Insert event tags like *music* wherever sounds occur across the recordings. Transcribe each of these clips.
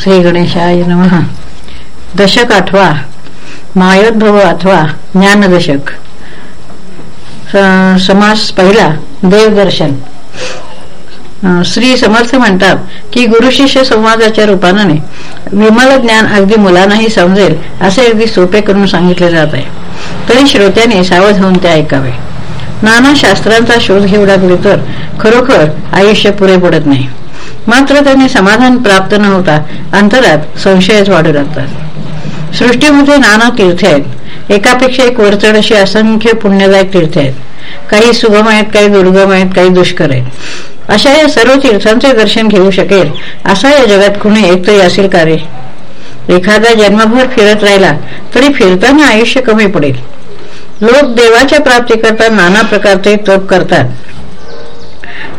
श्री गणेशाय नम दशक आठवा मायोद्भव अथवा ज्ञानदशक समास पहिला देवदर्शन श्री समर्थ म्हणतात की गुरु शिष्य संवादाच्या रूपाने विमल ज्ञान अगदी मुलांनाही समजेल असे अगदी सोपे करून सांगितले जात आहे तरी श्रोत्याने सावध होऊन ते ऐकावे नाना शास्त्रांचा शोध घेऊ लागले तर खरोखर आयुष्य पुरे पडत नाही मात्र त्यांनी समाधान प्राप्त न होता अंतरात संशयच वाढू लागतात. सृष्टीमध्ये नाना तीर्थ आहेत. एकापेक्षा एक वरचढ अशी असंख्य पुण्यदायक तीर्थ आहेत. काही सुगम आहेत काही दुर्गम आहेत काही दुष्कर आहेत. अशा या सर्व तीर्थांचे दर्शन घेऊ शकेल असा या जगात कुणी एकतरी असेल कार्य एखादा जन्मभर फिरत राहिला तरी फिरताना आयुष्य कमी पडेल. लोक देवाच्या प्राप्तीकरता नाना प्रकारचे तप करतात.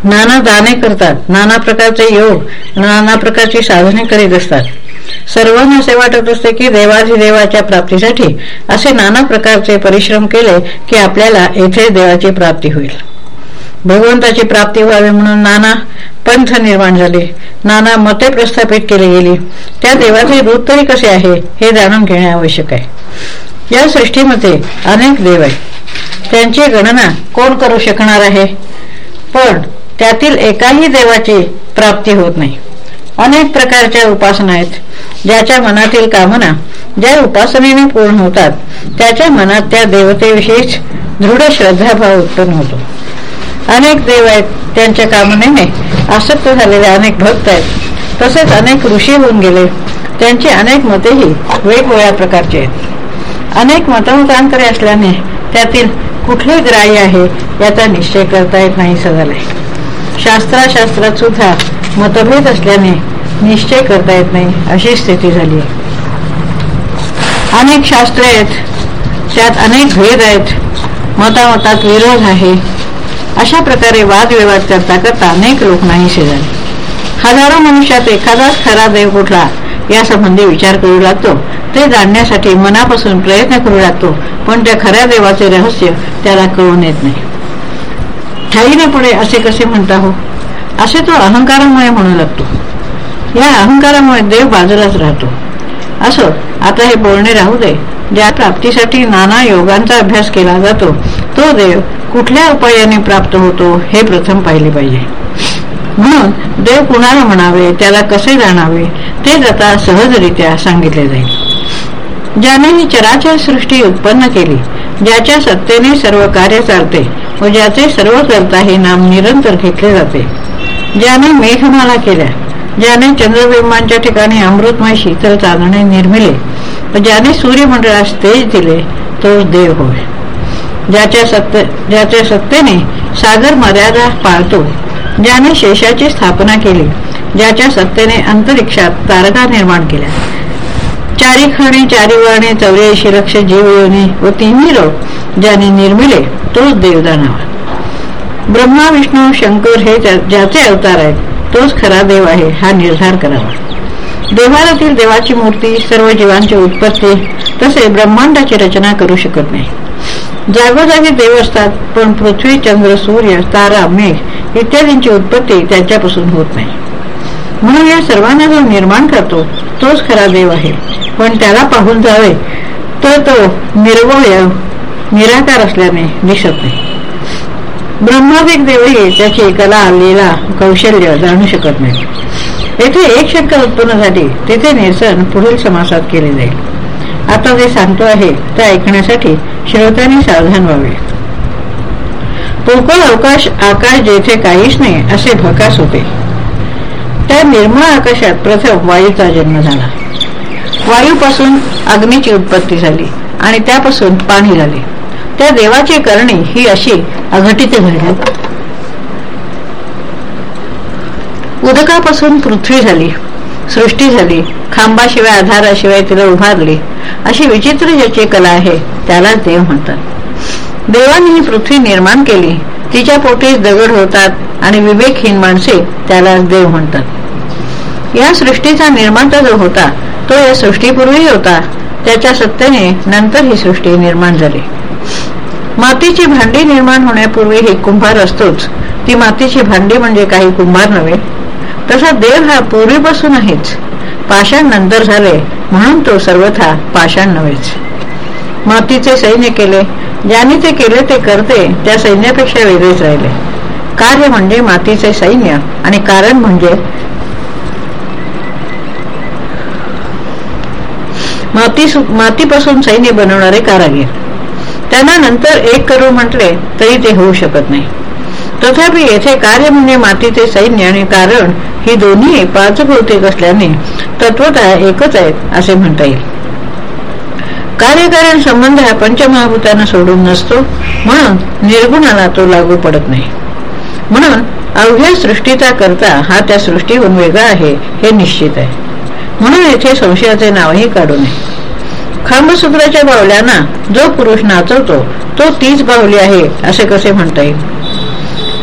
नाना दाने करतात नाना प्रकारचे योग नाना प्रकारची साधने करीत असतात. सर्वांना असे वाटत असते की देवाधिदेवाच्या प्राप्तीसाठी असे नाना प्रकारचे परिश्रम केले की आपल्याला येथे देवाची प्राप्ती होईल. भगवंताची प्राप्ती व्हावी म्हणून नाना पंथ निर्माण झाले. नाना मते प्रस्थापित केली गेली. त्या देवाचे रूप तरी कसे आहे हे जाणून घेणे आवश्यक आहे. या सृष्टीमध्ये अनेक देव आहेत. त्यांची गणना कोण करू शकणार आहे? पण त्यातील एकाही देवाची प्राप्ती होत नाही. अनेक प्रकारच्या उपासना आहेत. ज्याच्या मनातील कामना ज्या उपासनेने पूर्ण होतात त्याच्या मनात त्या देवतेविषयीच दृढ श्रद्धाभाव उत्पन्न होतो. अनेक देव आहेत त्यांच्या कामनेने आसक्त झालेले अनेक भक्त आहेत. तसेच अनेक ऋषी होऊन गेले. त्यांची अनेक मतेही वेगवेगळ्या प्रकारची आहेत. अनेक मतमतांतरे असल्याने त्यातील कुठले ग्राह्य आहे याचा निश्चय करता येत नाही आहे शास्त्राशास्त्रात सुद्धा मतभेद असल्याने निश्चय करता येत नाही अशी स्थिती झाली आहे. अनेक शास्त्रे आहेत त्यात अनेक भेद आहेत मतामतात विरोध आहे. अशा प्रकारे वादविवाद करता करता अनेक लोक नाहीसे झाले. हजारो मनुष्यात एखादाच खरा देव कुठला यासंबंधी विचार करू लागतो. ते जाणण्यासाठी मनापासून प्रयत्न करू लागतो पण त्या खऱ्या देवाचे रहस्य त्याला कळून येत नाही. ठाईने पुढे असे कसे म्हणता हो? असे तो अहंकारामुळे म्हणू लागतो. या अहंकारामुळे देव बाजूलाच राहतो. असो आता हे बोलणे राहू दे. ज्या प्राप्तीसाठी नाना योगांचा अभ्यास केला जातो तो देव कुठल्या उपायाने प्राप्त होतो हे प्रथम पाहिले पाहिजे. म्हणून देव कुणाला म्हणावे त्याला कसे जाणावे ते जाता सहजरित्या सांगितले जाईल. ज्याने ही चराचर सृष्टी उत्पन्न केली ज्याच्या सत्तेने सर्व कार्य चालते व ज्याचे सर्व करता हे नाम निरंतर घेतले जाते. ज्याने मेघमाला केल्या ज्याने चंद्रबिंबांच्या ठिकाणी अमृतमय शीतल चांदणे निर्मिले व ज्याने सूर्यमंडळास तेज दिले तो देव होय. ज्याच्या सत्य ज्याच्या सत्तेने सागर मर्यादा पाळतो ज्याने शेषाची स्थापना केली ज्याच्या सत्तेने अंतरिक्षात तारका निर्माण केल्या चारी खाणे चारी वर्णे चौऱ्याऐंशी लक्ष जीवयोनी व तिन्ही लोक ज्याने निर्मिले तोच देव ब्रह्मा विष्णू शंकर हे ज्याचे अवतार आहेत तोच खरा देव आहे हा निर्धार करावा. देवालातील देवाची मूर्ती सर्व जीवांची उत्पत्ती तसे ब्रह्मांडाची रचना करू शकत नाही. जागोजागी देव असतात पण पृथ्वी चंद्र सूर्य तारा मेघ इत्यादींची उत्पत्ती त्यांच्यापासून होत नाही. म्हणून या सर्वांना जो निर्माण करतो तोच खरा देव आहे. पण त्याला पाहून जावे तर तो निर्वय निराकार असल्याने दिसत नाही. ब्रह्मादिक देवही त्याची कला लीला कौशल्य जाणू शकत नाही. येथे एक शंका उत्पन्नासाठी तेथे तिथे निरसन पुढील समासात केले जाईल. आता जे सांगतो आहे ते ऐकण्यासाठी श्रोत्यांनी सावधान व्हावे. पोकळ अवकाश आकाश जेथे काहीच नाही असे भकास होते. त्या निर्मळ आकाशात प्रथम वायूचा जन्म झाला. वायूपासून अग्नीची उत्पत्ती झाली आणि त्यापासून पाणी झाले. त्या देवाचे करणी ही अशी अघटित घडली उदकापासून पृथ्वी झाली सृष्टी झाली खांबाशिवाय आधाराशिवाय तिला उभारली. अशी विचित्र ज्याची कला आहे त्याला देव म्हणतात. देवाने ही पृथ्वी निर्माण केली. तिच्या पोटी दगड होतात आणि विवेकहीन माणसे त्याला देव म्हणतात. या सृष्टीचा निर्माता जो होता तो या सृष्टीपूर्वीही होता. त्याच्या सत्तेने नंतर ही सृष्टी निर्माण झाली. मातीची भांडी निर्माण होण्यापूर्वी ही कुंभार असतोच. ती मातीची भांडी म्हणजे काही कुंभार नव्हे. तसा देव हा पूर्वीपासून आहेच पाषाण नंतर झाले म्हणून तो सर्वथा पाषाण नव्हेच. मातीचे सैन्य केले. ज्याने ते केले ते करते. त्या सैन्यापेक्षा वेगळेच राहिले. कार्य म्हणजे मातीचे सैन्य आणि कारण म्हणजे माती मातीपासून सैन्य बनवणारे कारागीर. त्यांना नंतर एक करू म्हटले तरी ते होऊ शकत नाही. तथापि येथे कार्य म्हणजे मातीचे सैन्य आणि कारण ही दोन्ही पाच भौतिक असल्याने तत्वता एकच आहेत असे म्हणता येईल. कार्यकारण संबंध हा पंचमहाभूतांना सोडून नसतो म्हणून निर्गुणाला तो लागू पडत नाही. म्हणून अवघ्या सृष्टीचा करता हा त्या सृष्टीहून वेगळा आहे हे निश्चित आहे. म्हणून येथे संशयाचे नावही काढू नये. खांबसूत्राच्या बावल्यांना जो पुरुष नाचवतो तो तीच बावली आहे असे कसे म्हणता येईल?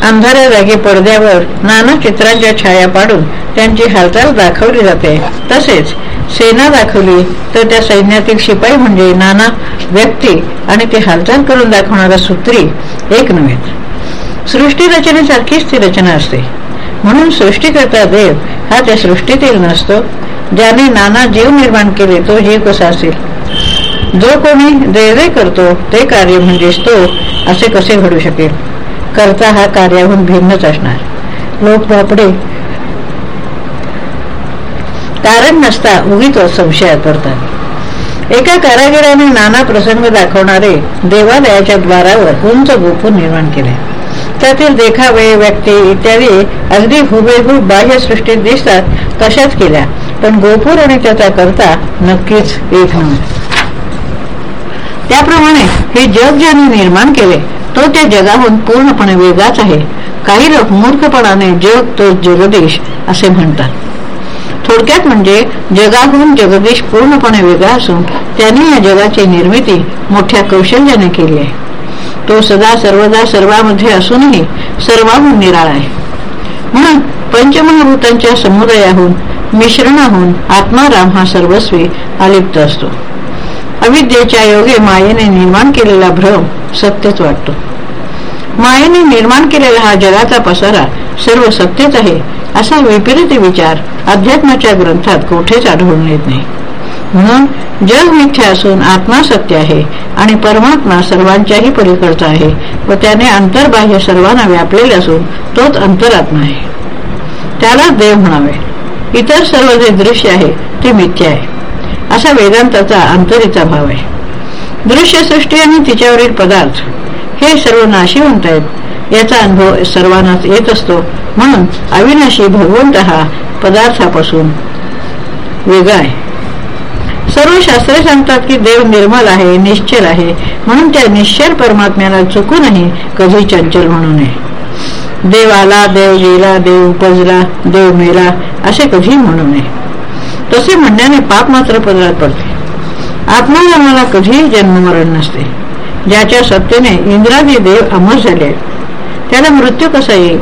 अंधाऱ्या जागी पडद्यावर नाना चित्रांच्या छाया पाडून त्यांची हालचाल दाखवली जाते. तसेच सेना दाखवली तर त्या सैन्यातील शिपाई म्हणजे नाना व्यक्ती आणि ती हालचाल करून दाखवणारा सूत्री एक नव्हे. सृष्टी रचनेसारखीच ती रचना असते. म्हणून सृष्टीकर्ता देव हा त्या सृष्टीतील नसतो ज्याने नाना जीव निर्माण केले तो जीव कसा असेल? जो कोणी देवे करतो ते कार्य म्हणजेच तो असे कसे घडू शकेल? करता हा कार्याहून भिन्नच असणार. लोक बापडे. कारण नसता उगीच संशयात पडतात. एका कारागिराने नाना प्रसंग दाखवणारे देवालयाच्या द्वारावर उंच गोपूर निर्माण केले. त्यातील देखावे व्यक्ती इत्यादी अगदी हुबेहूब बाह्यसृष्टीत दिसतात तशाच केल्या. पण गोपूर आणि त्याचा करता नक्कीच एक नव्हे त्याप्रमाणे हे जग ज्याने निर्माण केले तो त्या जगाहून पूर्णपणे वेगळाच आहे. काही लोक मूर्खपणाने जग तो जगदीश असे म्हणतात. थोडक्यात म्हणजे जगाहून जगदीश पूर्णपणे वेगळा असून त्यांनी या जगाची निर्मिती मोठ्या कौशल्याने केली आहे. तो सदा सर्वदा सर्वांमध्ये असूनही सर्वाहून निराळा आहे. म्हणून पंचमहाभूतांच्या समुदायाहून मिश्रणाहून आत्माराम हा सर्वस्वी अलिप्त असतो. अविद्येच्या योगे मायेने निर्माण केलेला भ्रम सत्यच वाटतो. मायेने निर्माण केलेला हा जगाचा पसारा सर्व सत्यच आहे असा विपरीत विचार अध्यात्माच्या ग्रंथात कोठेच आढळून येत नाही. म्हणून जग मिथ्या असून आत्मा सत्य आहे आणि परमात्मा सर्वांच्याही पलीकडचा आहे व त्याने अंतर्बाह्य सर्वांना व्यापलेले असून तोच अंतरात्मा आहे. त्याला देव म्हणावे. इतर सर्व जे दृश्य आहे ते मिथ्य आहे. असा वेदांताचा अंतरीचा भाव आहे. दृश्य सृष्टी आणि तिच्यावरील पदार्थ हे सर्व नाशिवंत आहेत याचा अनुभव सर्वांनाच येत असतो. म्हणून अविनाशी भगवंत हा पदार्थापासून वेगळा आहे. सर्व शास्त्रे सांगतात की देव निर्मल आहे निश्चल आहे. म्हणून त्या निश्चल परमात्म्याला चुकूनही कधी चंचल म्हणू नये. देव आला देव गेला देव उपजला देव मेला असे कधी म्हणू नये. तसे म्हणण्याने पाप मात्र पदरात पडते. आत्मजन्माला कधीही जन्ममरण नसते. ज्याच्या सत्तेने इंद्रादी देव अमर झाले. त्याला मृत्यू कसा येईल?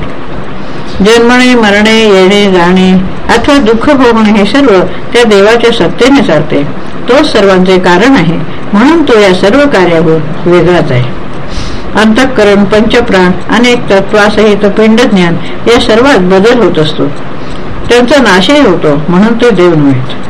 जन्मणे मरणे येणे जाणे अथवा दुःख भोगणे हे सर्व त्या देवाच्या सत्तेने चालते. तोच सर्वांचे कारण आहे. म्हणून तो या सर्व कार्यावर वेगळाच आहे. अंतःकरण पंचप्राण अनेक तत्वासहित पिंडज्ञान या सर्वात बदल होत असतो. त्यांचा नाशही होतो म्हणून ते देव नव्हे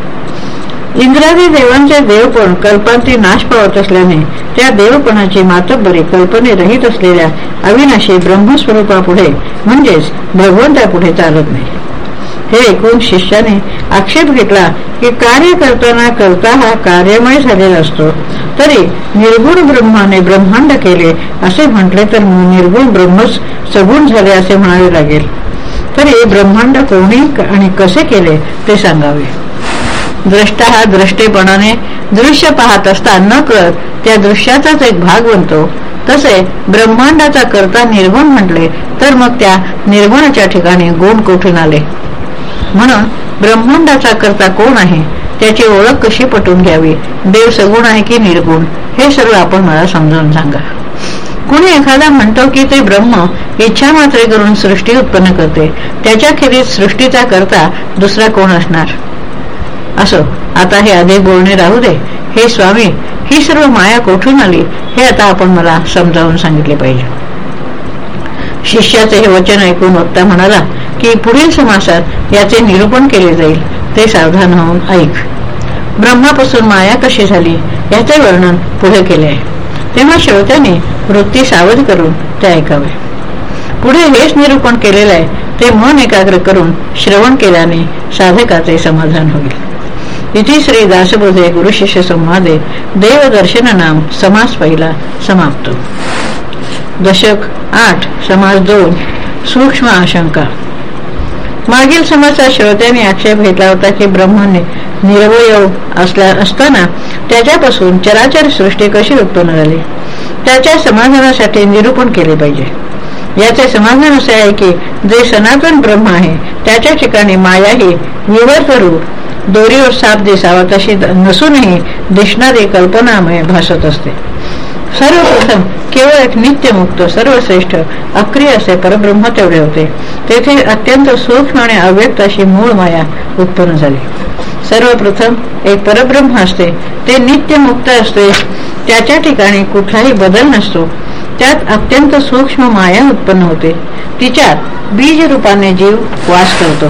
इंद्रादी देवांचे देवपण कल्पांती नाश पावत असल्याने त्या देवपणाची मातब्बरी कल्पने रहित असलेल्या अविनाशी ब्रह्मस्वरूपापुढे म्हणजेच भगवंतापुढे चालत नाही. हे ऐकून शिष्याने आक्षेप घेतला की कार्य करताना करता हा कार्यमय झालेला असतो. तरी निर्गुण ब्रह्माने ब्रह्मांड केले असे म्हटले तर निर्गुण ब्रह्मच सगुण झाले असे म्हणावे लागेल. तरी ब्रह्मांड कोणी आणि कसे केले ते सांगावे. द्रष्टा हा द्रष्टेपणाने दृश्य पाहत असता न कळत त्या दृश्याचाच एक भाग बनतो. तसे ब्रह्मांडाचा करता निर्गुण म्हटले तर मग त्या निर्गुणाच्या ठिकाणी गुण कोठून आले म्हणून ब्रह्मांडाचा करता कोण आहे? त्याची ओळख कशी पटवून घ्यावी? देव सगुण आहे की निर्गुण? हे सगळं आपण मला समजावून सांगा. कुणी एखादा म्हणतो की ते ब्रह्म इच्छा मात्रे करून सृष्टी उत्पन्न करते. त्याच्या खेरीत सृष्टीचा करता दुसरा कोण असणार? असो आता हे अधिक बोलणे राहू दे. हे स्वामी ही सर्व माया कोठून आली? हे आता आपण मला समजावून सांगितले पाहिजे. शिष्याचे हे वचन ऐकून वक्ता म्हणाला की पुढील समासात याचे निरूपण केले जाईल. ते सावधान होऊन ऐक. ब्रह्मापासून माया कशी झाली याचे वर्णन पुढे केले आहे. तेव्हा श्रोत्याने वृत्ती सावध करून ते ऐकावे. पुढे हेच निरूपण केलेलं आहे. ते मन एकाग्र करून श्रवण केल्याने साधकाचे समाधान होईल. इथे श्री दासबोधे गुरुशिष्य संवादे देवदर्शन नाम समास पहिला समाप्त. दशक आठ समास दोन सूक्ष्म आशंका. मागील समाजात श्रोत्याने आक्षेप घेतला होता की ब्रह्मने निरवयव असल्या असताना त्याच्यापासून चराचर सृष्टी कशी उत्पन्न झाली? त्याच्या समाधानासाठी निरूपण केले पाहिजे. याचे समाधान असे आहे की जे सनातन ब्रह्म आहे त्याच्या ठिकाणी माया ही विवर्त रूप दोरीवर साप दिसावा तशी नसूनही दिसणारी कल्पनामय भासत असते. सर्वप्रथम केवळ एक नित्यमुक्त सर्वश्रेष्ठ अक्रिय असे परब्रह्म तेवढे होते. तेथे अत्यंत सूक्ष्म आणि अव्यक्त अशी मूळ माया उत्पन्न झाली. सर्वप्रथम एक परब्रह्म असते. ते नित्यमुक्त असते. त्याच्या ठिकाणी कुठलाही बदल नसतो. त्यात अत्यंत सूक्ष्म माया उत्पन्न होते. तिच्यात बीज रूपाने जीव वास करतो.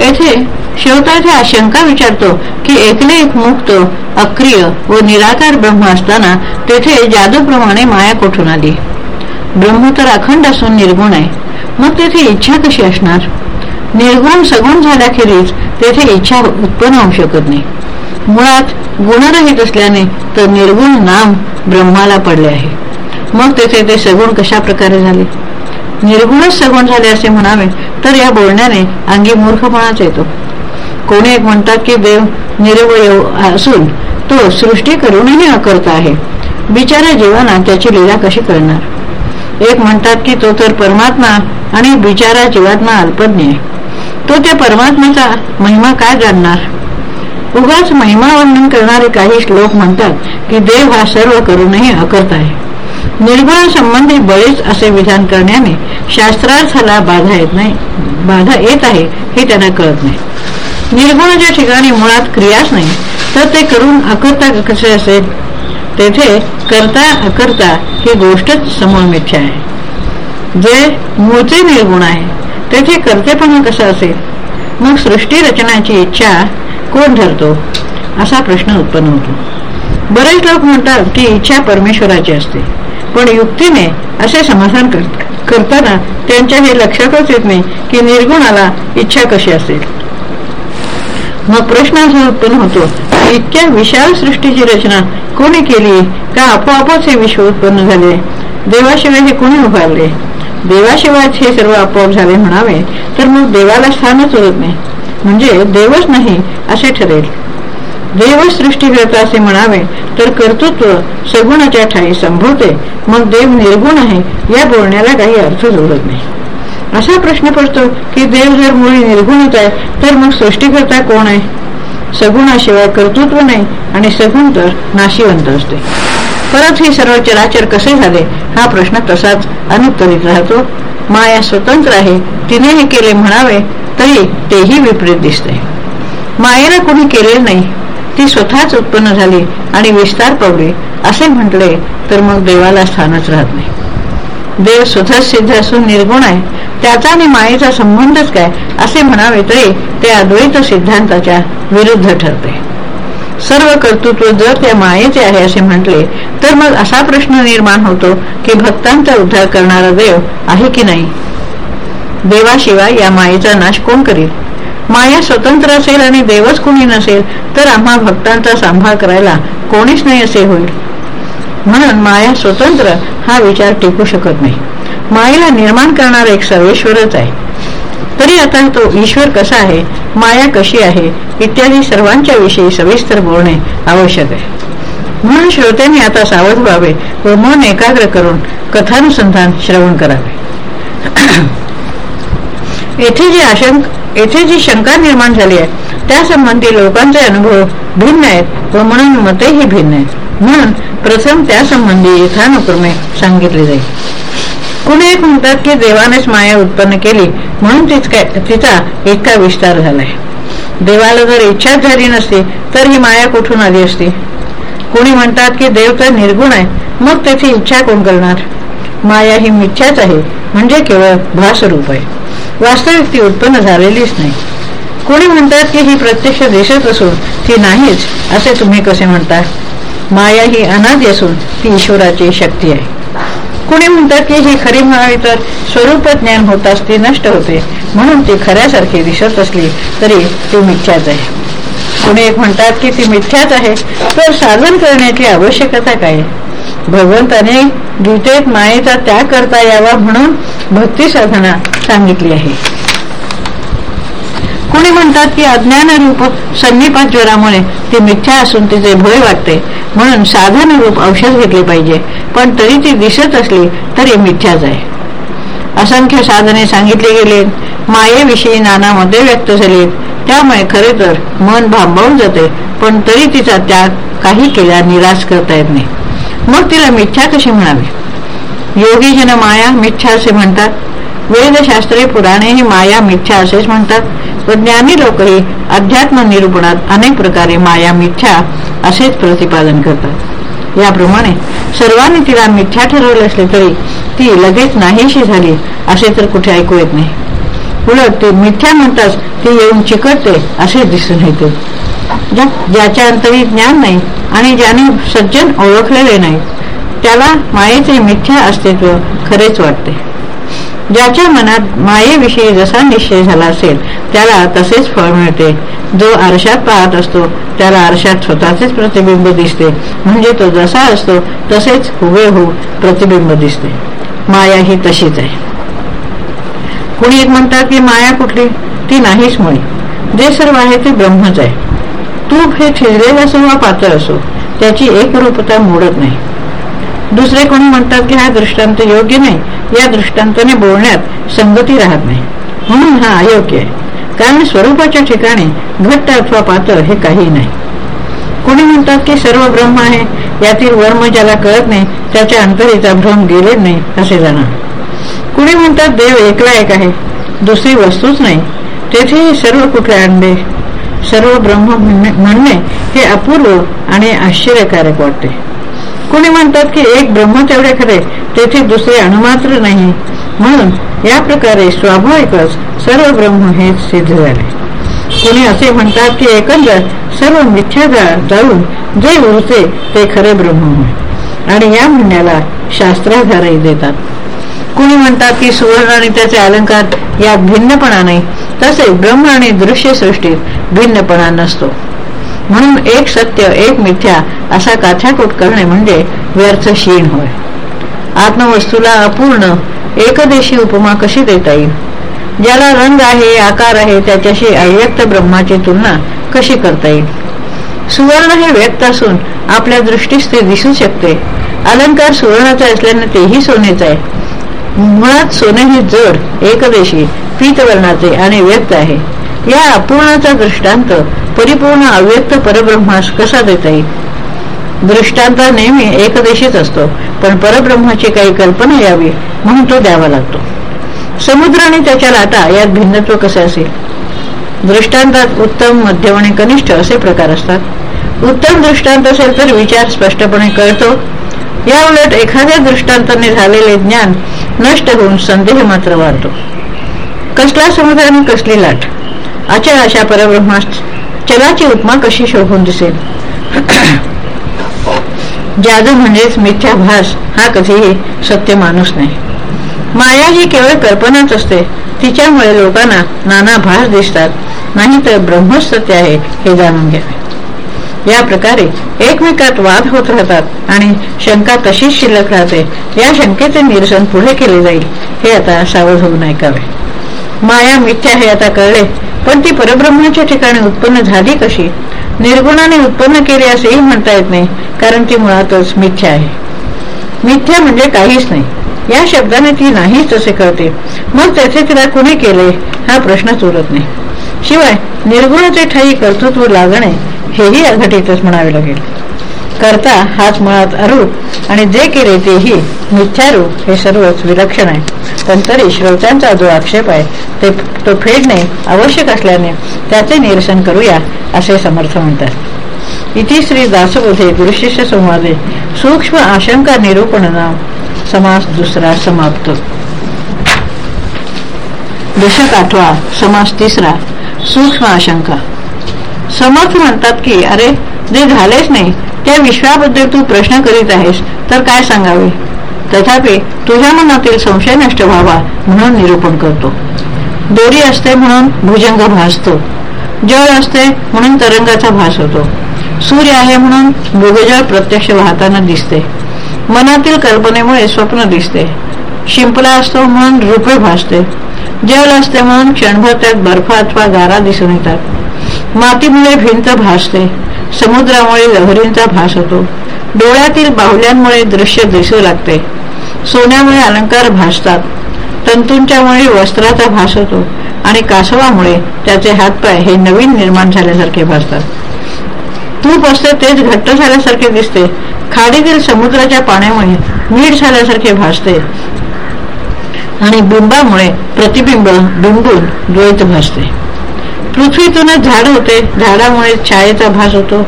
येथे शेवटाची आशंका विचारतो की एकले एक मुक्त अक्रिय व निराकार ब्रह्म असताना तेथे जादूप्रमाणे माया कोठून आली? ब्रह्म तर अखंड असून निर्गुण आहे. मग तेथे इच्छा कशी असणार? निर्गुण सगुण झाल्याखेरीज तेथे इच्छा उत्पन्न होऊ शकत नाही. मुळात गुणरहित असल्याने तर निर्गुण नाम ब्रह्माला पडले आहे. मग तेथे ते सगुण कशा प्रकारे झाले? निर्गुणच सगुण झाले असे म्हणावे तर या बोलण्याने अंगी मूर्खपणाच येतो. कोणी एक म्हणतात की देव निरवय असून तो सृष्टी करूनही अकर्ता आहे. बिचारा जीवाना त्याची लीला कशी करणार? एक म्हणतात की तो तर परमात्मा आणि बिचारा जीवात्मा अल्पज्ञ आहे. तो त्या परमात्म्याचा महिमा काय जाणणार? उगाच महिमा वर्णन करणारे काही श्लोक म्हणतात की देव हा सर्व करूनही अकर्त आहे. निर्गुणासंबंधी बळीच असे विधान करण्याने शास्त्रार्थाला बाधा येत नाही बाधा येत आहे हे त्यांना कळत नाही. निर्गुण ज्या ठिकाणी मुळात क्रियाच नाही तर ते करून अकर्ता कसे असेल? तेथे करता अकर्ता ही गोष्टच समूळ मिथ्या आहे. जे मूळचे निर्गुण आहे तेथे कर्तेपणा कसा असेल? मग सृष्टी रचनाची इच्छा कोण ठरतो? असा प्रश्न उत्पन्न होतो. बरेच लोक म्हणतात की इच्छा परमेश्वराची असते पण युक्तीने असे समाधान करताना त्यांच्या हे लक्षातच येत नाही की निर्गुणाला इच्छा कशी असेल. मग प्रश्न असा उत्पन्न होतो इतक्या विशाल सृष्टीची रचना कोणी केली का आपोआपच हे विश्व उत्पन्न झाले? देवाशिवाय हे कोणी उभारले? देवाशिवायच हे सर्व आपोआप झाले म्हणावे तर मग देवाला स्थानच उरत नाही. म्हणजे देवच नाही असे ठरेल. देव सृष्टी करता असे म्हणावे तर कर्तृत्व सगुणाच्या ठाई संभवते. मग देव निर्गुण आहे या बोलण्याला काही अर्थ जोडत नाही. असा प्रश्न पडतो की देव जर मुळी निर्गुणच आहे तर मग सृष्टीकर्ता कोण आहे? सगुणाशिवाय कर्तृत्व नाही आणि सगुण तर नाशिवंत असते. परत हे सर्व चराचर कसे झाले? हा प्रश्न तसाच अनुत्तरित राहतो. माया स्वतंत्र आहे तिने हे केले म्हणावे तरी तेही विपरीत दिसते. मायेला कोणी केले नाही. ती स्वतःच उत्पन्न झाली आणि विस्तार पावली. असे म्हटले तर मग देवाला स्थानच राहत नाही. देव स्वतः सिद्ध असून निर्गुण आहे. त्याचा आणि मायेचा संबंधच काय? असे म्हणावे तरी ते अद्वैत सिद्धांताच्या विरुद्ध ठरते. सर्व कर्तृत्व जर त्या मायेचे आहे असे म्हटले तर मग असा प्रश्न निर्माण होतो की भक्तांचा उद्धार करणारा देव आहे की नाही? देवाशिवाय या मायेचा नाश कोण करील? माया स्वतंत्र असेल आणि देवच कोणी नसेल तर आम्हा भक्तांचा सांभाळ करायला कोणीच नाही असे होईल. म्हणून माया स्वतंत्र हा विचार टिकू शकत नाही. मायेला निर्माण करणारा एक सर्वेश्वरच आहे. तरी आता तो ईश्वर कसा आहे माया कशी आहे इत्यादी सर्वांच्या विषयी सविस्तर बोलणे आवश्यक आहे. म्हणून श्रोत्यांनी आता सावध व्हावे व मन एकाग्र करून कथानुसंधान श्रवण करावे. *clears throat* येथे जी आशंक येथे जी शंका निर्माण झाली आहे त्यासंबंधी लोकांचे अनुभव भिन्न आहेत व म्हणून मतेही भिन्न आहेत. म्हणून प्रथम त्यासंबंधी यथानुक्रमे सांगितले जाईल. कुणी एक म्हणतात की देवानेच माया उत्पन्न केली म्हणून तिचा इतका विस्तार झालाय. देवाला जर इच्छाच झाली नसती तर ही माया कुठून आली असती? कोणी म्हणतात की देव तर निर्गुण आहे मग त्याची इच्छा कोण करणार? माया ही मिथ्याच आहे म्हणजे केवळ भासरूप आहे. वास्तविक ती उत्पन्न झालेलीच नाही. कोणी म्हणतात की ही प्रत्यक्ष दिसत असून ती नाहीच असे तुम्ही कसे म्हणता? माया ही अनादी असून ती ईश्वराची शक्ती आहे. कुणी म्हणतात की ही खरी म्हणावी तर स्वरूप ज्ञान होताच ती नष्ट होते म्हणून ती खऱ्यासारखी दिसत असली तरी ती मिथ्याच आहे. कुणी एक म्हणतात की ती मिथ्याच आहे तर साधन करण्याची आवश्यकता काय? भगवंताने गीतेत मायेचा त्याग करता यावा म्हणून भक्ती साधना सांगितली आहे. कुणी म्हणतात की अज्ञान रूप संनिपात ज्वरामुळे ती मिथ्या असून तिचे भय वाटते. म्हणून साधन रूप औषध घेतले पाहिजे. पण तरी ती दिसत असली तरी मिथ्याच आहे. असंख्य साधने सांगितले गेले. मायेविषयी नाना मते व्यक्त झाली. त्यामुळे खरे तर मन भांबावून जाते पण तरी तिचा त्याग काही केल्या निराश करता येत नाही. मग तिला मिथ्या कशी म्हणावी? योगीजन माया मिथ्या असे म्हणतात. वेदशास्त्रे पुराणे ही माया मिथ्या असेच म्हणतात. व ज्ञानी लोकही अध्यात्म निरूपणात अनेक प्रकारे माया मिथ्या असेच प्रतिपादन करतात. याप्रमाणे सर्वांनी तिला मिथ्या ठरवले असले तरी ती लगेच नाहीशी झाली असे तर कुठे ऐकू येत नाही. उलट ती मिथ्या म्हणताच ती येऊन चिकटते असे दिसून येते. ज्याच्या अंतरी ज्ञान नाही आणि ज्याने सज्जन ओळखलेले नाही त्याला मायेचे मिथ्या अस्तित्व खरेच वाटते. ज्याच्या मनात मायेविषयी जसा निश्चय झाला असेल त्याला तसेच फळ मिळते. जो आरशात पाहत असतो त्याला आरशात स्वतःचेच प्रतिबिंब दिसते. म्हणजे तो जसा असतो तसेच हुबेहू प्रतिबिंब दिसते. माया ही तशीच आहे. कुणी एक म्हणतात की माया कुठली? ती नाहीच मुळे जे सर्व आहे ते ब्रह्मच आहे. तूप हे छिजलेलं असो वा पातळ असो त्याची एक रूपता मोडत नाही. दुसरे कोणी म्हणतात की हा दृष्टांत योग्य नाही या दृष्टांताने बोलण्यात संगती राहत नाही. म्हणून हा अयोग्य आहे. कारण स्वरूपाच्या ठिकाणी घट्ट अथवा पातळ हे काही नाही. कोणी म्हणतात की सर्व ब्रह्म आहे यातील वर्म ज्याला कळत नाही त्याच्या अंतरीचा भ्रम गेले नाही असे जाणार कुणी म्हणतात देव एकला एक आहे दुसरी वस्तूच नाही तेथेही सर्व कुठे आणले सर्व ब्रह्म म्हणणे हे अपूर्व आणि आश्चर्यकारक वाटते. कोणी म्हणतात की एक ब्रह्म तेवढे खरे तेथे दुसरे अणुमात्र नाही. म्हणून या प्रकारे स्वाभाविकच सर्व ब्रह्म हे सिद्ध झाले. कोणी असे म्हणतात की एकंदर सर्व मिथ्या जाऊन जे उरते ते खरे ब्रह्म होय. आणि या म्हणण्याला शास्त्राधारही देतात. कुणी म्हणतात की सुवर्ण आणि त्याचे अलंकार यात भिन्नपणा नाही तसे ब्रह्म आणि दृश्य सृष्टीत भिन्नपणा नसतो. म्हणून एक सत्य एक मिथ्या असा काथ्याकोट करणे म्हणजे व्यर्थ क्षीण होय. आत्मवस्तूला अपूर्ण एकदेशी उपमा कशी देता येईल? ज्याला रंग आहे आकार आहे त्याच्याशी अव्यक्त ब्रह्माची तुलना कशी करता येईल? सुवर्ण हे व्यक्त असून आपल्या दृष्टीस ते दिसू शकते. अलंकार सुवर्णाचा असल्याने तेही सोनेच आहे. मुळात सोने हे जड एकदेशी पीतवर्णाचे आणि व्यक्त आहे. या अपूर्णाचा दृष्टांत परिपूर्ण अव्यक्त परब्रह्मास कसा देता येईल? दृष्टांत नेहमी एकदेशीच असतो पण परब्रह्माची काही कल्पना यावी म्हणून तो द्यावा लागतो. समुद्र आणि त्याच्या लाटा यात भिन्नत्व कसे असेल? दृष्टांतात उत्तम मध्यम आणि कनिष्ठ असे प्रकार असतात. उत्तम दृष्टांत असेल तर विचार स्पष्टपणे कळतो. या उलट एखाद्या दृष्टांताने झालेले ज्ञान नष्ट होऊन संदेह मात्र वाढतो. कसला समुद्र आणि कसली लाट? अचल अशा परब्रह्मास चलाची उपमा कशी शोभून दिसेल? जादू म्हणजेच मिथ्या भास हा कधीही सत्य माणूस नाही. माया ही केवळ कल्पनाच असते. तिच्यामुळे लोकांना नाना भास दिसतात. नाही तर ब्रह्मच सत्य आहे हे जाणून घ्यावे या प्रकारे एकमेकात वाद होत राहतात आणि शंका तशीच शिल्लक राहते. या शंकेचे निरसन पुढे केले जाईल हे आता सावध होऊन ऐकावे माया मिथ्या हे आता कळले पण ती परब्रह्माच्या ठिकाणी उत्पन्न झाली कशी? निर्गुणाने उत्पन्न केली असेही म्हणता येत नाही कारण ती मुळातच मिथ्या आहे. मिथ्या म्हणजे काहीच नाही. या शब्दाने ती नाहीच असे कळते मग त्याचे तिला कुणी केले? हा प्रश्नच उरत नाही. शिवाय निर्गुणाचे ठाई कर्तृत्व लागणे हेही अघटितच म्हणावे लागेल. करता हाच मुळात अरूप आणि जे केले तेही मिथ्यारूप हे सर्वच विलक्षण आहे. तरी श्रोत्यांचा जो आक्षेप आहे ते तो फेडणे आवश्यक असल्याने त्याचे निरसन करूया असे समर्थ म्हणतात. इथे श्री दासबोधे गुरुशिष्य संवादे सूक्ष्म आशंका निरूपण नाम समास दुसरा समाप्त. दशक आठवा समास तिसरा सूक्ष्म आशंका. समर्थ म्हणतात की अरे जे झालेच नाही त्या विश्वाबद्दल तू प्रश्न करीत आहेस तर काय सांगावे? तथापि तुझ्या मनातील संशय नष्ट व्हावा म्हणून निरूपण करतो. दोरी असते म्हणून भुजंग भासतो. जळ असते म्हणून तरंगाचा भास होतो. सूर्य आहे म्हणून भुगजळ प्रत्यक्ष वाहताना दिसते. मनातील कल्पनेमुळे स्वप्न दिसते. शिंपला असतो म्हणून रुपे भासते. जल असते म्हणून क्षणभर त्यात बर्फ अथवा गारा दिसून येतात. मातीमुळे भिंत भासते. समुद्रामुळे लहरींचा भास होतो. डोळ्यातील बाहुल्यांमुळे दृश्य दिसू लागते. सोन्यामुळे अलंकार भासतात. तंतूंच्यामुळे वस्त्राचा भास होतो आणि कासवामुळे त्याचे हातपाय हे नवीन निर्माण झाल्यासारखे भासतात. तूप असते तेच घट्ट झाल्यासारखे दिसते. खाडीतील समुद्राच्या पाण्यामुळे मीठ झाल्यासारखे भासते. आणि बिंबामुळे प्रतिबिंब बिंबून द्वैत भासते. पृथ्वीतूनच झाड होते झाडामुळे छायेचा भास होतो.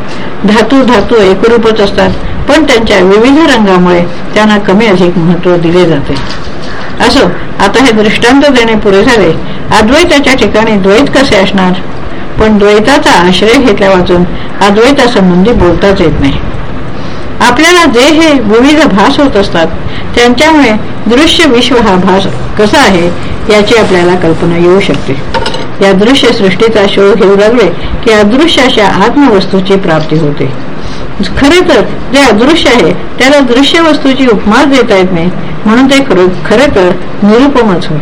धातू धातू एकरूपच असतात. पण त्यांच्या विविध रंगामुळे त्यांना कमी अधिक महत्त्व दिले जाते. असो आता हे दृष्टांत देणे पुरे झाले. अद्वैताच्या ठिकाणी द्वैत कसे असणार? पण द्वैताचा आश्रय घेतल्या वाचून अद्वैतासंबंधी बोलताच येत नाही. आपल्याला जे हे विविध भास होत असतात त्यांच्यामुळे दृश्य विश्व हा भास कसा आहे याची आपल्याला कल्पना येऊ शकते. या दृश्य सृष्टीचा शोध घेऊ लागले की अदृश्य अशा आत्मवस्तूची प्राप्ती होते. खरे तर जे अदृश्य आहे त्याला दृश्य वस्तूची उपमाच देता येत नाही. म्हणून ते खरे तर निरुपमच होय.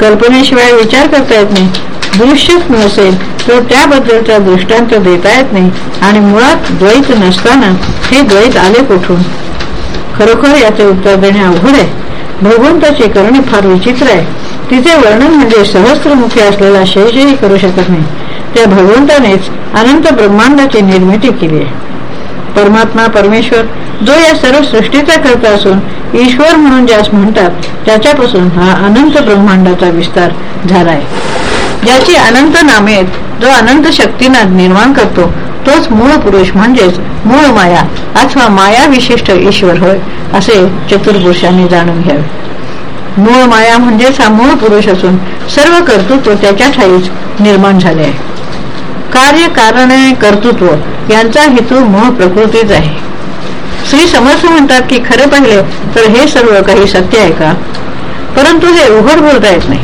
कल्पनेशिवाय विचार करता येत नाही. दृश्यच नसेल तर त्याबद्दलचा दृष्टांत देता येत नाही. आणि मुळात द्वैत नसताना हे द्वैत आले कुठून? खरोखर याचे उत्तर देणे अवघड आहे. भगवंताची करणे फार विचित्र आहे. तिचे वर्णन म्हणजे सहस्त्रमुखी असलेला शेषही करू शकत नाही. त्या भगवंतानेच अनंत ब्रह्मांडाची निर्मिती केली आहे. परमात्मा परमेश्वर जो या सर्व सृष्टीचा करता असून ईश्वर म्हणून ज्यास म्हणतात त्याच्यापासून हा अनंत ब्रह्मांडाचा विस्तार झालाय ज्याची अनंत नामे जो अनंत शक्तींना निर्माण करतो तोच मूळ पुरुष म्हणजेच मूळ माया. अथवा माया विशिष्ट ईश्वर होय असे चतुर्पुरुषांनी जाणून घ्यावे. मूळ माया म्हणजेच हा मूळ पुरुष असून सर्व कर्तृत्व त्याच्या ठाईच निर्माण झाले आहे. कार्य कारण कर्तृत्व यांचा हेतू मूळ प्रकृतीच आहे. श्री समर्थ म्हणतात की खरं पाहिले तर हे सर्व काही सत्य आहे का? परंतु हे उघड बोलता येत नाही.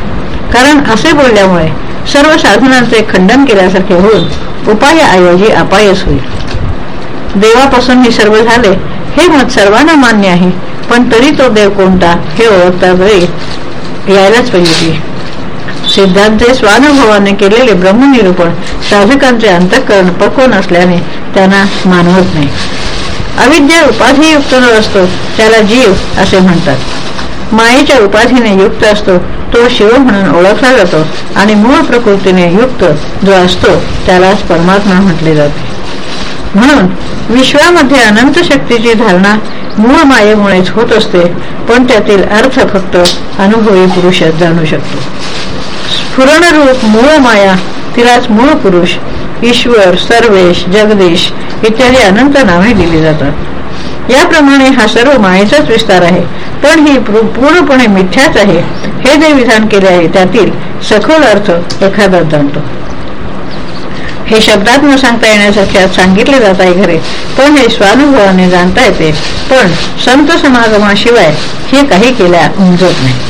कारण असे बोलल्यामुळे सर्व साधनांचे खंडन केल्यासारखे होऊन उपायाऐवजी अपायच होईल. देवापासून हे सर्व झाले हे मत सर्वांना मान्य आहे पण तरी तो देव कोणता हे ओळखता वेळी यायलाच पाहिजे. सिद्धांचे स्वानुभवाने केलेले ब्रह्मनिरूपण साधकांचे अंतःकरण पक्व नसल्याने त्यांना मानवत नाही. अविद्या उपाधीयुक्त न असतो त्याला जीव असे म्हणतात. मायेच्या उपाधीने युक्त असतो तो शिव म्हणून ओळखला जातो आणि मूळ प्रकृतीने युक्त जो असतो त्यालाच परमात्मा म्हटले जाते. म्हणून विश्वामध्ये अनंत शक्तीची धारणा मूळ मायेमुळेच होत असते पण त्यातील अर्थ फक्त अनुभवी पुरुषच जाणू शकतो. स्फुरणरूप मूळ माया तिलाच मूळ पुरुष ईश्वर सर्वेश जगदीश इत्यादी अनंत नावे दिली जातात. याप्रमाणे हा सर्व मायेचाच विस्तार आहे. पण ही पूर्णपणे मिथ्याच आहे. हे जे विधान केले आहे त्यातील सखोल अर्थ एखादा जाणतो. हे शब्दात न सांगता येण्यासारख्या सांगितले जात आहे खरे पण हे स्वानुभवाने जाणता येते. पण संत समागमाशिवाय हे काही केल्या उमजत नाही.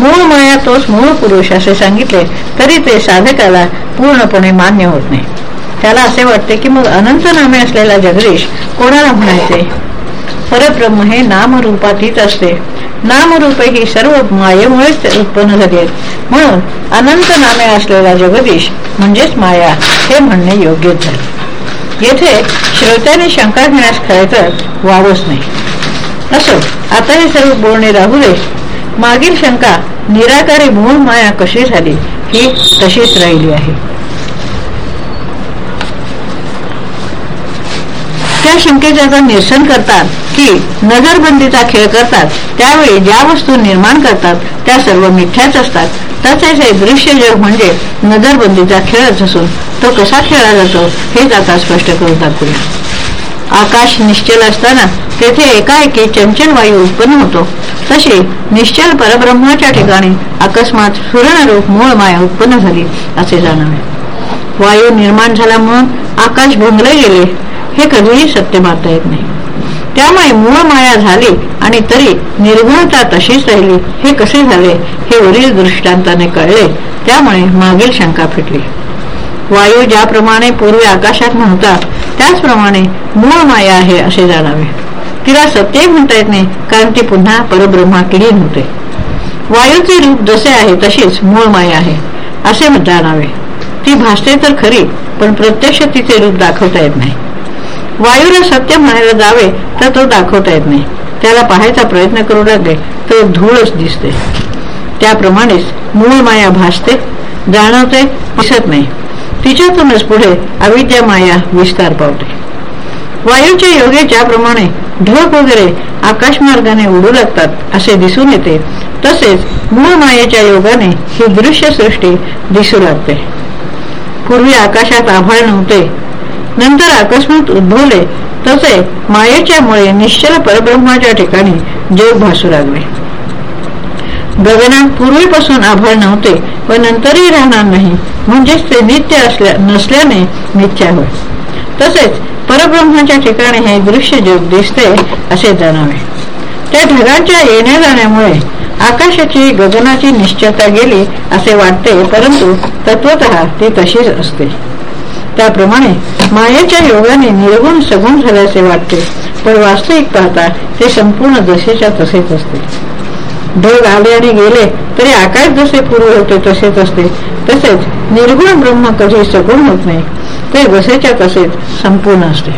मूळ माया तोच मूळ पुरुष असे सांगितले तरी ते साधकाला पूर्णपणे मान्य होत नाही. त्याला असे वाटते की मग अनंत नामे असलेला जगदीश कोणाला म्हणायचे? परब्रह्म हे नामरूपातीत असते. नामरूपे ही सर्व मायेमुळेच उत्पन्न झाली. म्हणून अनंत नामे असलेला जगदीश म्हणजेच माया हे म्हणणे योग्यच झाले येथे श्रोत्याने शंका घेण्यास खरे तर वावच नाही. असो आता हे सर्व बोलणे राहू दे. मागील शंका निराकारी मूळ माया कशी झाली ही तशीच राहिली आहे. त्या शंकेच्या निरसन करतात की नजरबंदीचा खेळ करतात त्यावेळी ज्या वस्तू निर्माण करतात त्या सर्व मिठ्याच असतात. तसेच हे दृश्य जग म्हणजे नजरबंदीचा खेळच असून तो कसा खेळला जातो हेच आता स्पष्ट करून दाखवूया. आकाश निश्चल असताना तेथे एकाएकी चंचल वायू उत्पन्न होतो. तशी निश्चल परब्रह्माच्या ठिकाणी अकस्मात सुरणरूप मूळ माया उत्पन्न झाली असे जाणावे. वायू निर्माण झाला म्हणून आकाश भोंगले गेले हे कधीही सत्य मानता येत नाही. त्यामुळे मूळ माया झाली आणि तरी निर्गुणता तशीच राहिली हे कसे झाले हे वरील दृष्टांताने कळले त्यामुळे मागील शंका फिटली. वायू ज्याप्रमाणे पूर्वी आकाशात म्हणतात त्याचप्रमाणे मूळ माया आहे असे जाणावे. तिला सत्य म्हणता येत नाही कारण ती पुन्हा परब्रह्माकडे होते. वायूचे रूप जसे आहे तशीच मूळ माया आहे असे जाणावे ती भासते तर खरी पण प्रत्यक्ष तिचे रूप दाखवता येत नाही. वायूला सत्य म्हणायला जावे तर तो दाखवता येत नाही. त्याला पाहायचा प्रयत्न करू लागले तर धूळच दिसते. त्याप्रमाणेच मूळ माया भासते जाणवते दिसत नाही. तिच्यातूनच पुढे अविद्या माया विस्तार पावते. वायूच्या योगे ज्याप्रमाणे ढग वगैरे आकाशमार्गाने उडू लागतात असे दिसून येते. तसेच मूळ मायेच्या योगाने ही दृश्य सृष्टी दिसू लागते. पूर्वी आकाशात आभाळ नव्हते. नंतर अकस्मात उद्भवले तसे मायेच्यामुळे निश्चल परब्रह्माच्या ठिकाणी जग भासू लागले. गगनात पूर्वीपासून आभाळ नव्हते व नंतरही राहणार नाही म्हणजेच ते नित्य असल्या नसल्याने मिथ्या होय. तसेच परब्रह्माच्या ठिकाणी हे दृश्य जग दिसते असे जाणावे. त्या ढगांच्या येण्या जाण्यामुळे आकाशाची गगनाची निश्चयता गेली असे वाटते परंतु तत्वत ती तशीच असते. त्याप्रमाणे मायेच्या योगाने निर्गुण सगुण झाल्याचे वाटते पण वास्तविक पाहता ते संपूर्ण जसेच्या तसेच असते. ढग आले आणि गेले तरी आकाश जसे पूर्व होते तसेच असते तसेच निर्गुण ब्रह्म कधी सगुण होत नाही. ते जसेच्या कसेत संपूर्ण असते.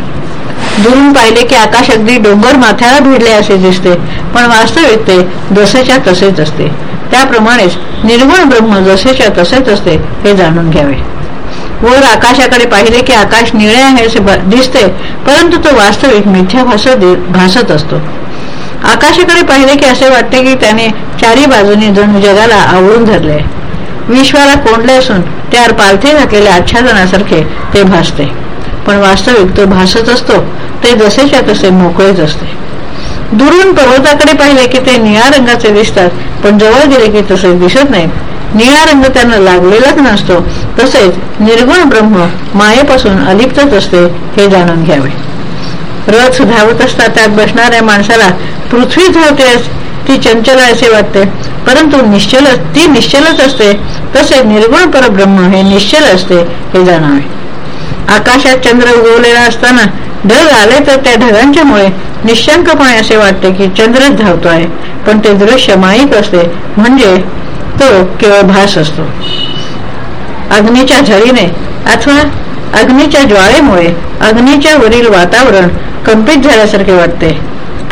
दुरून पाहिले की आकाश अगदी डोंगर माथ्याला भिडले असे दिसते पण वास्तविक ते जसेच्या तसेच असते. त्याप्रमाणेच निर्गुण ब्रह्म जसेच्या तसेच असते हे जाणून घ्यावे. वर आकाशाकडे पाहिले की आकाश निळे आहे असे दिसते परंतु तो वास्तविक मिथ्या भासत भासत असतो. आकाशाकडे पाहिले की असे वाटते की त्याने चारी बाजूने जणू जगाला आवळून धरले विश्वाला कोंडले असून त्यावर पालथे घातलेल्या आच्छादनासारखे ते भासते. पण वास्तविक तो भासत असतो ते जसेच्या तसे मोकळेच असते. दुरून पर्वताकडे पाहिले की ते निळ्या रंगाचे दिसतात पण जवळ गेले की तसे दिसत नाहीत. निळा रंग त्यांना लागलेलाच नसतो तसेच निर्गुण ब्रह्म मायेपासून अलिप्तच असते हे जाणून घ्यावे. रथ धावत असता त्यात बसणाऱ्या माणसाला पृथ्वी धावते ती चंचल असे वाटते. परंतु निश्चल ती निश्चलच असते तसे निर्गुण परब्रह्म हे निश्चल असते हे जाणावे. आकाशात चंद्र उगवलेला असताना ढग आले तर त्या ढगांच्यामुळे निशंकपणे असे वाटते की चंद्रच धावतो आहे. पण ते दृश्य माईक असते म्हणजे तो केवळ भास असतो. अग्नीच्या झळीने अथवा अग्नीच्या ज्वाळेमुळे अग्नीच्या वरील वातावरण कंपित झाल्यासारखे वाटते.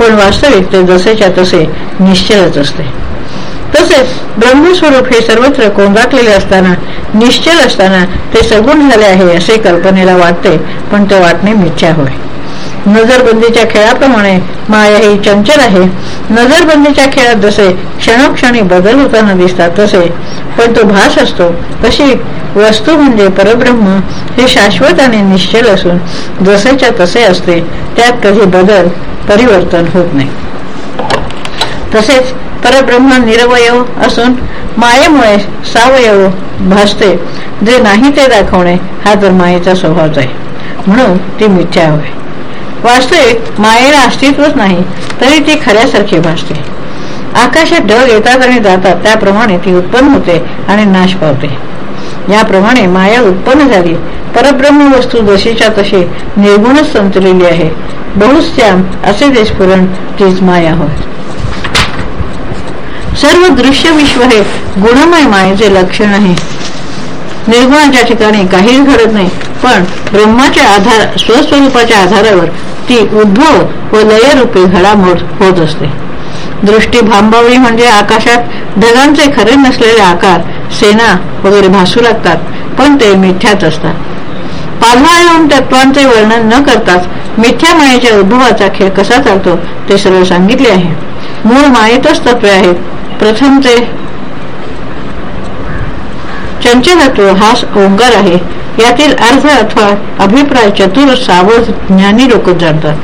पण वास्तविक ते जसेच्या तसे निश्चलच असते. तसेच ब्रह्मस्वरूप हे सर्वत्र कोंदाटलेले असताना निश्चल असताना ते सगुण झाले आहे असे कल्पनेला वाटते पण ते वाटणे मिथ्या होय. नजरबंदीच्या खेळाप्रमाणे माया ही चंचल आहे. नजरबंदीच्या खेळात जसे क्षणोक्षणी बदल होताना दिसतात तसे पण तो भास असतो. तशी वस्तू म्हणजे परब्रह्म हे शाश्वत आणि निश्चल असून जसेच्या तसे असते त्यात कधी बदल परिवर्तन होत नाही. तसेच परब्रह्म निरवयव असून मायेमुळे सावयव भासते. जे नाही ते दाखवणे हा तर मायेचा स्वभावच आहे. म्हणून ती मिथ्या होय वास्तविक मायेला अस्तित्वच नाही तरी ती खऱ्यासारखी भासते. आकाशात ढग येतात आणि जातात त्याप्रमाणे ती उत्पन्न होते आणि नाश पावते. याप्रमाणे माया उत्पन्न झाली. परब्रह्म वस्तू जशीच्या तशी निर्गुणच संतलेली आहे. बहुश्याम असे देशपुरण तीच माया होय. सर्व दृश्य विश्व हे गुणमय मायेचे लक्षण आहे. निर्गुणाच्या ठिकाणी काहीच घडत नाही पण ब्रह्माच्या आधार स्वस्वरूपाच्या आधारावर ती उद्भव व लयरूपी घडामोड होत असते. दृष्टी भांबावळी म्हणजे आकाशात ढगांचे खरे नसलेले आकार सेना वगैरे भासू लागतात पण ते मिथ्याच असतात. पालवा येऊन तत्वांचे वर्णन न करताच मिथ्या मायेच्या उद्भवाचा खेळ कसा चालतो ते सर्व सांगितले आहे. मूळ मायेतच तत्वे आहेत. प्रथम ते चंचलत्व हा ओंकार आहे. यातील अर्थ अथवा अभिप्राय चतुर सावध ज्ञानी लोक जाणतात.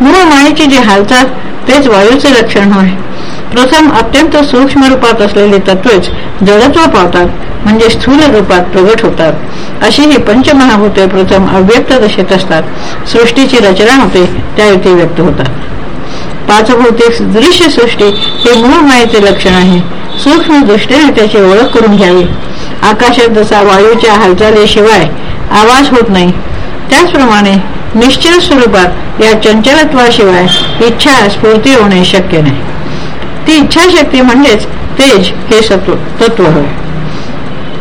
मूळ जे हालचाल तेच वायूचे लक्षण होय. प्रथम अत्यंत सूक्ष्म रूपात असलेली तत्वेच जडत्व पावतात म्हणजे स्थूल रूपात प्रगट होतात. अशी ही पंचमहाभूते प्रथम अव्यक्त दशेत असतात. सृष्टीची रचना होते त्यावेळी व्यक्त होतात. पाच भौतिक दृश्य सृष्टी हे मूळ मायेचे लक्षण आहे. सूक्ष्म दृष्टीने त्याची ओळख करून घ्यावी. आकाशात जसा वायूच्या हालचालीशिवाय आवाज होत नाही. त्याचप्रमाणे निश्चल स्वरूपात या चंचलत्वाशिवाय इच्छा स्फूर्ती होणे शक्य नाही. ती इच्छाशक्ती म्हणजेच तेज हे तत्व होय.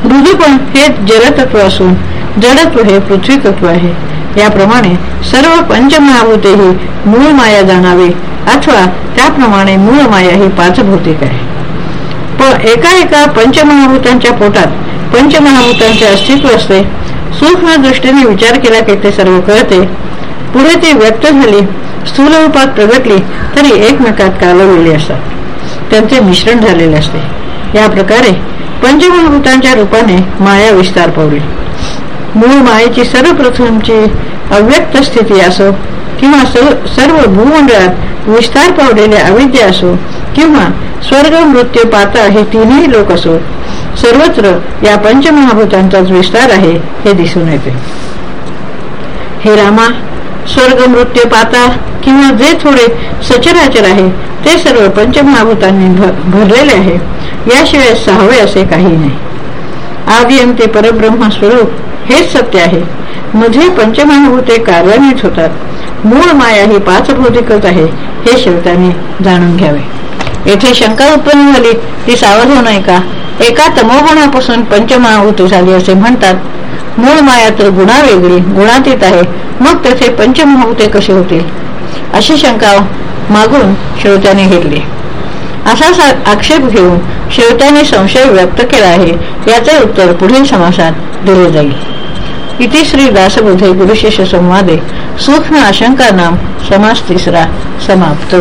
मृदूपण हे जलतत्व असून जडत्व हे पृथ्वी तत्व आहे. याप्रमाणे सर्व पंचमहाभूतेही मूळ माया जाणावी अथवा त्याप्रमाणे मूळ माया ही पाच भौतिक आहे. पण एका एका पंचमहाभूतांच्या पोटात पंचमहाभूतांचे अस्तित्व असते सूक्ष्म दृष्टीने विचार केला की ते सर्व कळते. पुढे ती व्यक्त झाली स्थूल रूपात प्रगटली तरी एकमेकात कालवलेली असतात. त्यांचे मिश्रण झालेले असते. या प्रकारे पंचमहाभूतांच्या रूपाने माया विस्तार पावली. मूळ मायेची सर्वप्रथमची अव्यक्त स्थिती असो किंवा सर्व भूमंडळात विस्तार पावलेले अविद्य असो किंवा स्वर्ग मृत्यू पाता हे तीनही लोक असो सर्वत्र या पंचमहाभूतांचाच विस्तार आहे हे दिसून येते. हे रामा स्वर्ग मृत्यू पाता किंवा जे थोडे सचराचर आहे ते सर्व पंचमहाभूतांनी भरलेले आहे. याशिवाय सहावे असे काही नाही. आदी अंते परब्रह्म स्वरूप हेच सत्य आहे. मध्ये पंचमहाभूते कार्यान्वित होतात. मूळ माया ही पाच भौतिकच आहे हे शेवटाने जाणून घ्यावे. येथे शंका उत्पन्न झाली ती सावध होऊ नये का एका तमोगुणापासून पंचमहाभूत झाली असे म्हणतात. मूळ माया तर गुणा वेगळी गुणातीत आहे. मग तेथे पंचमहाभूते कसे होतील? अशी शंका मागून श्रोत्याने घेतली. असा आक्षेप घेऊन श्रोत्याने संशय व्यक्त केला आहे. याचे उत्तर पुढील समासात दिले जाईल. इथे श्री दासबोधे गुरुशिष्य संवादे। सूक्ष्म आशंका नाम समास तिसरा समाप्त।